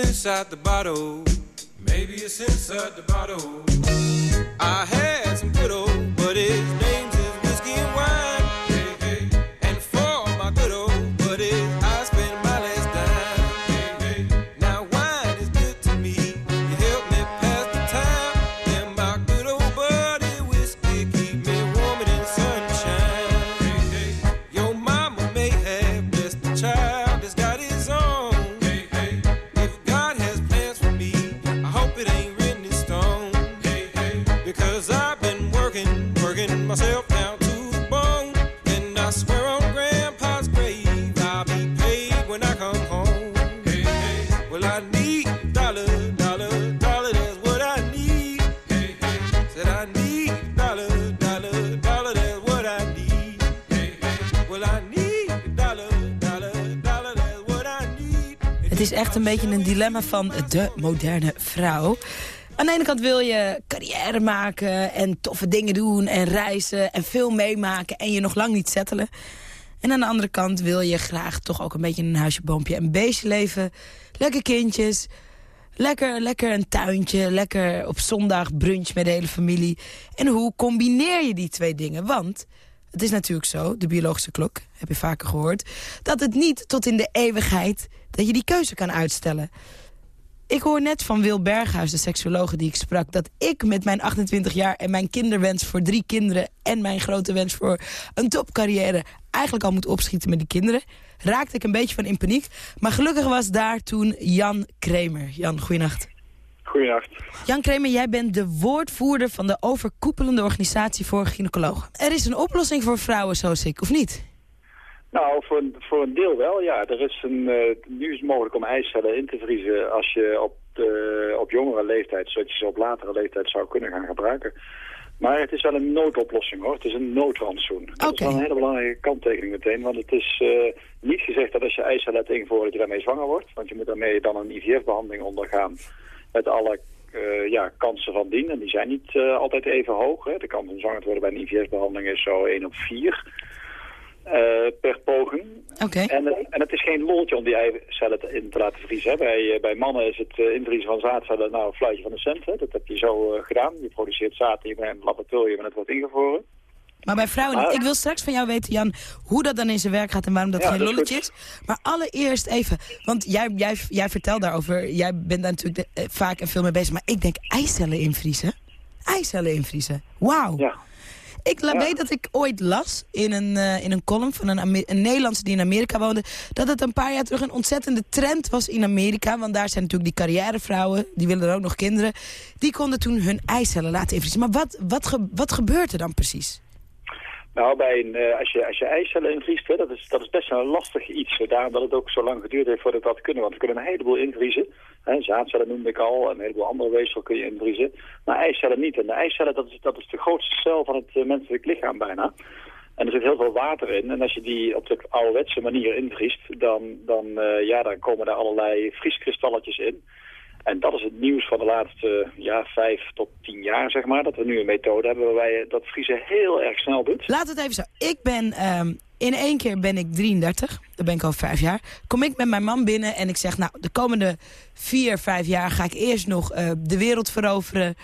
Inside the bottle. Maybe it's inside the bottle. I had echt een beetje een dilemma van de moderne vrouw. Aan de ene kant wil je carrière maken en toffe dingen doen en reizen en veel meemaken en je nog lang niet settelen. En aan de andere kant wil je graag toch ook een beetje een huisje, boompje en beestje leven. Lekker kindjes, lekker, lekker een tuintje, lekker op zondag brunch met de hele familie. En hoe combineer je die twee dingen? Want het is natuurlijk zo, de biologische klok, heb je vaker gehoord... dat het niet tot in de eeuwigheid dat je die keuze kan uitstellen. Ik hoor net van Wil Berghuis, de seksuoloog die ik sprak... dat ik met mijn 28 jaar en mijn kinderwens voor drie kinderen... en mijn grote wens voor een topcarrière... eigenlijk al moet opschieten met die kinderen. Raakte ik een beetje van in paniek. Maar gelukkig was daar toen Jan Kremer. Jan, goeienacht. Goeienacht. Jan Kremer, jij bent de woordvoerder van de overkoepelende organisatie voor gynaecologen. Er is een oplossing voor vrouwen zoals ik, of niet? Nou, voor, een- voor een deel wel, ja. Er is een, eh, nu is het mogelijk om eicellen in te vriezen als je op, op jongere leeftijd, zodat je ze op latere leeftijd zou kunnen gaan gebruiken. Maar het is wel een noodoplossing hoor. Het is een noodrandsoen. Dat is wel een hele belangrijke kanttekening meteen. Want het is uh, niet gezegd dat als je eicellen hebt ingevoerd dat je daarmee zwanger wordt. Want je moet daarmee dan een IVF-behandeling ondergaan. Met alle uh, ja, kansen van dien. En die zijn niet uh, altijd even hoog. Hè. De kans om zwanger te worden bij een IVF-behandeling is zo 1 op 4. Uh, per poging. Okay. En, en het is geen lolletje om die eicellen in te laten vriezen. Bij, bij mannen is het invriezen van zaadcellen nou een fluitje van de cent. Hè. Dat heb je zo gedaan. Je produceert zaad in een laboratorium en het wordt ingevroren. Maar bij vrouwen niet. Ik wil straks van jou weten, Jan, hoe dat dan in zijn werk gaat en waarom dat ja, geen lolletje is. Maar allereerst even, want jij, jij, jij vertelt daarover, jij bent daar natuurlijk de, vaak en veel mee bezig. Maar ik denk eicellen invriezen. Eicellen invriezen. Wauw. Ja. Ik ja. weet dat ik ooit las in een, uh, in een column van een, Amer een Nederlandse die in Amerika woonde... dat het een paar jaar terug een ontzettende trend was in Amerika. Want daar zijn natuurlijk die carrièrevrouwen, die willen er ook nog kinderen. Die konden toen hun eicellen laten invriezen. Maar wat, wat, ge wat gebeurt er dan precies? Nou, bij een, uh, als, je, als je eicellen invriest, hè, dat, is, dat is best een lastig iets. Daarom dat het ook zo lang geduurd heeft voordat we dat kunnen. Want we kunnen een heleboel invriezen. Hè, zaadcellen noemde ik al, een heleboel andere weefsel kun je invriezen. Maar eicellen niet. En de eicellen, dat is, dat is de grootste cel van het uh, menselijk lichaam bijna. En er zit heel veel water in. En als je die op de ouderwetse manier invriest, dan, dan, uh, ja, dan komen daar allerlei vrieskristalletjes in. En dat is het nieuws van de laatste ja, vijf tot tien jaar, zeg maar. Dat we nu een methode hebben waarbij dat vriezen heel erg snel doet. Laat het even zo. Ik ben, um, in één keer ben ik 33. Dat ben ik al vijf jaar. Kom ik met mijn man binnen en ik zeg, nou, de komende vier, vijf jaar ga ik eerst nog uh, de wereld veroveren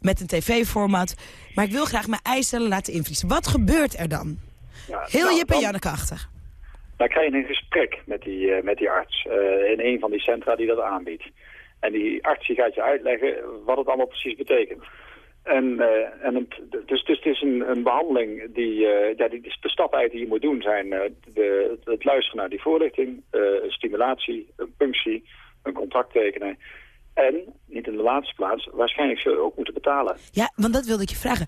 met een tv-format. Maar ik wil graag mijn eicellen laten invriezen. Wat gebeurt er dan? Ja, heel nou, Jip en Janneke-achtig. Dan krijg je een gesprek met die, uh, met die arts uh, in een van die centra die dat aanbiedt. En die arts gaat je uitleggen wat het allemaal precies betekent. En, uh, en het, dus, dus het is een, een behandeling die, uh, ja, die, de stappen die je moet doen zijn uh, de, het luisteren naar die voorlichting, stimulatie, een punctie, een contract tekenen. En, niet in de laatste plaats, waarschijnlijk zul je ook moeten betalen. Ja, want dat wilde ik je vragen.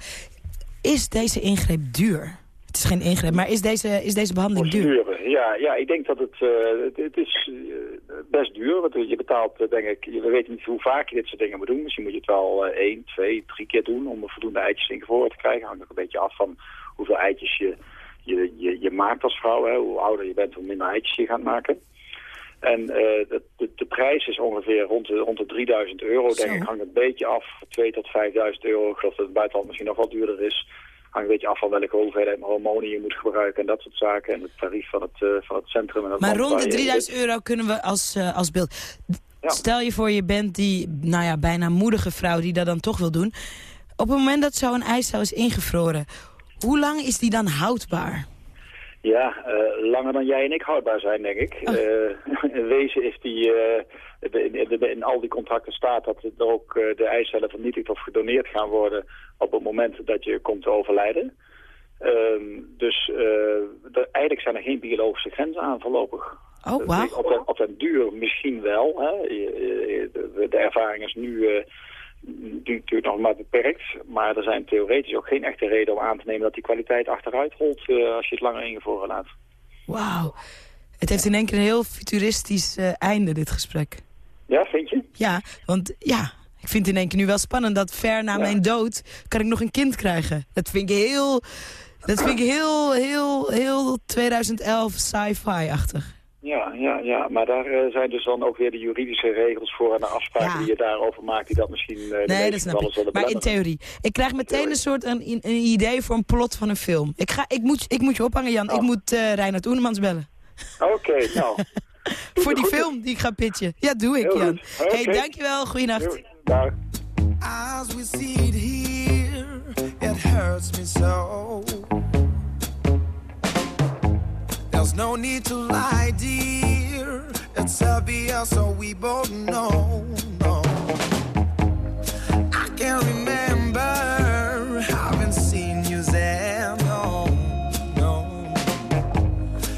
Is deze ingreep duur? Het is geen ingreep, maar is deze, is deze behandeling duur? Ja, ja, ik denk dat het, uh, het, is best duur. Want je betaalt, denk ik, we weten niet hoe vaak je dit soort dingen moet doen. Misschien moet je het wel uh, één, twee, drie keer doen om er voldoende eitjes ingevroren te krijgen. Hangt ook een beetje af van hoeveel eitjes je, je, je, je maakt als vrouw. Hè. Hoe ouder je bent, hoe minder eitjes je gaat maken. En uh, de, de, de, prijs is ongeveer rond de, rond de 3000 euro, denk ik. Hangt een beetje af, 2 tot 5000 euro. Ik geloof dat het buitenland misschien nog wat duurder is hangt een beetje af van welke hoeveelheid hormonen je moet gebruiken en dat soort zaken. En het tarief van het, uh, van het centrum. En het maar rond de 3000 euro kunnen we als, uh, als beeld. Ja. Stel je voor je bent die, nou ja, bijna moedige vrouw die dat dan toch wil doen. Op het moment dat zo'n ijscel is ingevroren, hoe lang is die dan houdbaar? Ja, uh, langer dan jij en ik houdbaar zijn, denk ik. Oh. in wezen is die... In, in, in, al die contracten staat dat er ook uh, de eicellen vernietigd of gedoneerd gaan worden op het moment dat je komt te overlijden. Um, dus uh, er, eigenlijk zijn er geen biologische grenzen aan voorlopig. Oh, wow. Op den, op den duur misschien wel. Hè. De, de ervaring is nu uh, natuurlijk nog maar beperkt. Maar er zijn theoretisch ook geen echte reden om aan te nemen dat die kwaliteit achteruit rolt uh, als je het langer ingevroren laat. Wauw. Het heeft in één keer een heel futuristisch einde, dit gesprek. Ja, vind je? Ja, want ja, ik vind het in één keer nu wel spannend dat ver na ja. mijn dood kan ik nog een kind krijgen. Dat vind ik heel, dat vind ik heel, heel, heel 2011 sci-fi-achtig. Ja, ja, ja, maar daar uh, zijn dus dan ook weer de juridische regels voor en de afspraken ja. die je daarover maakt, die dat misschien uh, nee, dat snap ik. Maar in theorie. Ik krijg meteen een soort een, een, idee voor een plot van een film. Ik, ga, ik, moet, ik moet je ophangen, Jan. Oh. Ik moet uh, Reinhard Oenemans bellen. Oké, okay, nou. voor die film die ik ga pitchen. Ja, doe ik, Heel Jan. Okay. Hey, dankjewel. Goeienacht. Dag. As we see it here, it hurts me so. No need to lie, dear. It's obvious, so we both know. No. I can't remember having seen you there. No, no.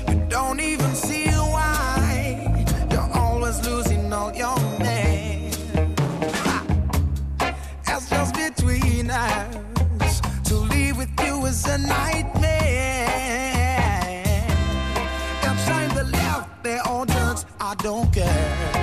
You don't even see why you're always losing all your men. That's just between us. To live with you is a nightmare. Don't care.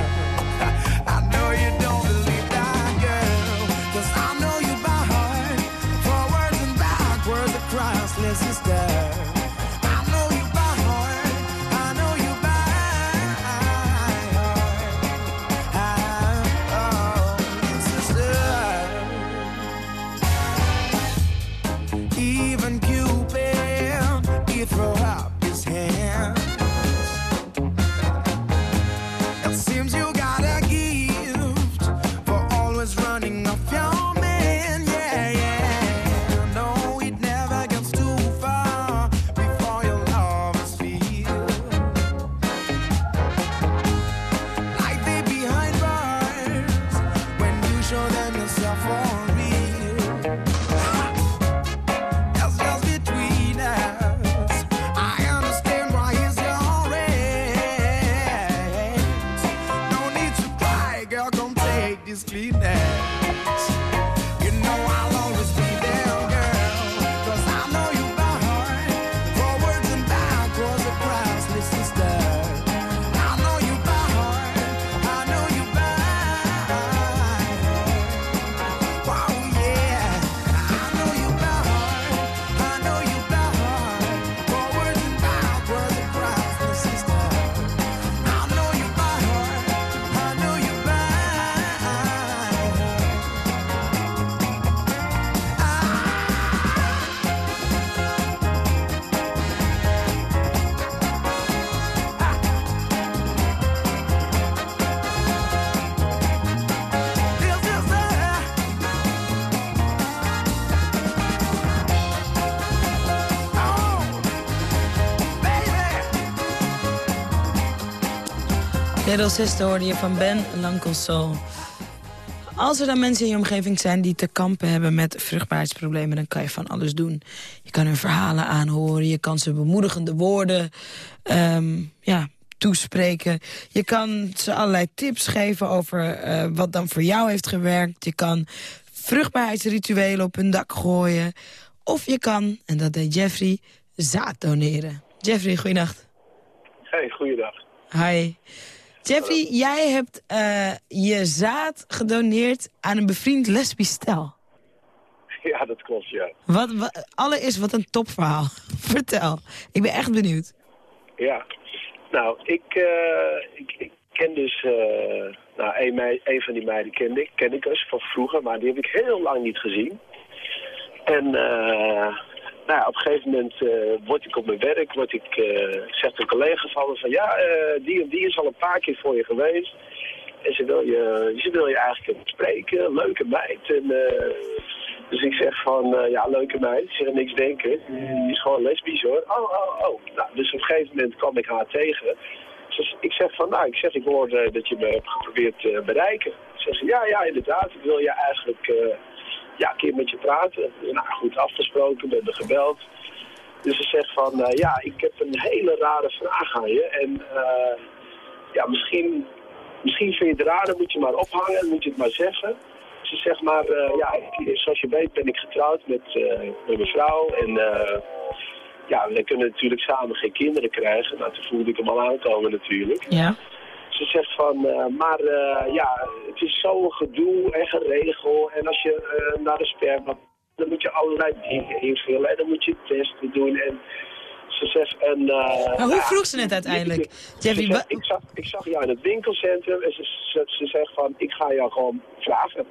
Little Sister hoorde je van Ben Lankelsoul. Als er dan mensen in je omgeving zijn die te kampen hebben met vruchtbaarheidsproblemen... dan kan je van alles doen. Je kan hun verhalen aanhoren, je kan ze bemoedigende woorden ehm, ja, toespreken. Je kan ze allerlei tips geven over eh, wat dan voor jou heeft gewerkt. Je kan vruchtbaarheidsrituelen op hun dak gooien. Of je kan, en dat deed Jeffrey, zaad doneren. Jeffrey, goeienacht. Hey, goeiedag. Hi. Jeffrey, jij hebt eh, je zaad gedoneerd aan een bevriend lesbisch stel. Ja, dat klopt, ja. Wat, wat, allereerst, wat een topverhaal. Vertel. Ik ben echt benieuwd. Ja. Nou, ik, eh, ik, ik ken dus... eh, nou, een, van die meiden kende ik, ken ik dus van vroeger, maar die heb ik heel lang niet gezien. En eh, nou op een gegeven moment eh, word ik op mijn werk, word ik, eh, zegt een collega van me van... Ja, eh, die en die is al een paar keer voor je geweest. En ze wil je, ze wil je eigenlijk spreken, leuke meid. En, dus ik zeg van, ja, leuke meid. Ik zeg niks denken. Die is gewoon lesbisch hoor. Oh, oh, oh. Nou, dus op een gegeven moment kwam ik haar tegen. Dus ik zeg van, nou, ik zeg, ik hoor eh, dat je me hebt geprobeerd te bereiken. Ze zegt, ja, ja, inderdaad. Ik wil je eigenlijk ja, een keer met je praten. Dus, nou, goed afgesproken, ben er gebeld. Dus ze zegt van, eh, ja, ik heb een hele rare vraag aan je. En eh, ja, misschien, misschien vind je het raar, dan moet je maar ophangen, moet je het maar zeggen. Ze zegt maar, eh, ja, zoals je weet ben ik getrouwd met, eh, met mijn vrouw. En eh, ja, we kunnen natuurlijk samen geen kinderen krijgen. Nou, toen voelde ik hem al aankomen natuurlijk. Ja. Ze zegt van, eh, maar eh, ja, het is zo'n gedoe en geregel. En als je eh, naar de sperma, dan moet je allerlei dingen invullen. En dan moet je testen doen. En ze zegt, en... Maar hoe vroeg ze het uiteindelijk? Ze zegt, ik, zag, ik zag jou in het winkelcentrum en ze, ze, ze zegt van, ik ga jou gewoon vragen.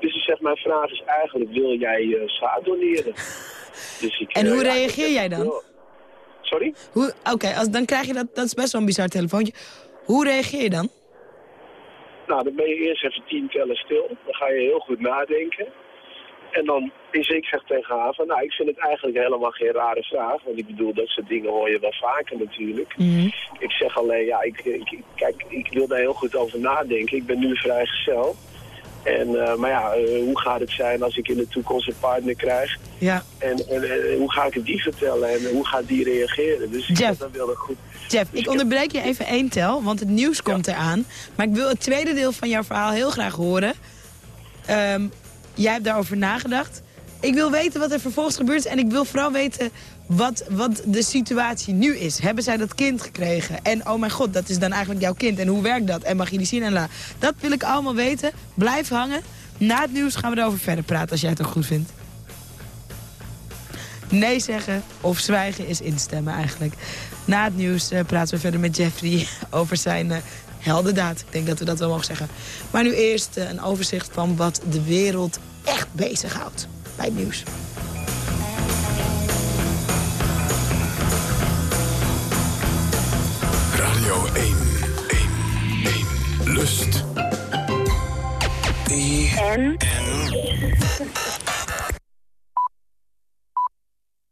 Dus ze zegt, mijn vraag is eigenlijk, wil jij uh, zaad doneren? Dus ik, En hoe ja, reageer ik- jij dan? Sorry? Hoe- Oké, als dan krijg je dat, dat is best wel een bizar telefoontje. Hoe reageer je dan? Nou, dan ben je eerst even tien tellen stil. Dan ga je heel goed nadenken. En dan is ik zeg tegen haar van, nou, ik vind het eigenlijk helemaal geen rare vraag. Want ik bedoel, dat soort dingen hoor je wel vaker natuurlijk. Ik zeg alleen, ja, ik, ik, ik- kijk, ik wil daar heel goed over nadenken. Ik ben nu vrijgezel. En, eh, maar ja, eh, hoe gaat het zijn als ik in de toekomst een partner krijg? Ja. En, en hoe ga ik het die vertellen en hoe gaat die reageren? Dus ik Jeff. dat wilde goed. Jeff, ik onderbreek je even één tel, want het nieuws komt eraan. Maar ik wil het tweede deel van jouw verhaal heel graag horen. Ehm, jij hebt daarover nagedacht. Ik wil weten wat er vervolgens gebeurd is. En ik wil vooral weten wat, wat de situatie nu is. Hebben zij dat kind gekregen? En oh mijn god, dat is dan eigenlijk jouw kind. En hoe werkt dat? En mag je die zien en la? Dat wil ik allemaal weten. Blijf hangen. Na het nieuws gaan we erover verder praten als jij het ook goed vindt. Nee zeggen of zwijgen is instemmen eigenlijk. Na het nieuws uh, praten we verder met Jeffrey over zijn uh, heldendaad. Ik denk dat we dat wel mogen zeggen. Maar nu eerst uh, een overzicht van wat de wereld echt bezighoudt bij het nieuws. lust. die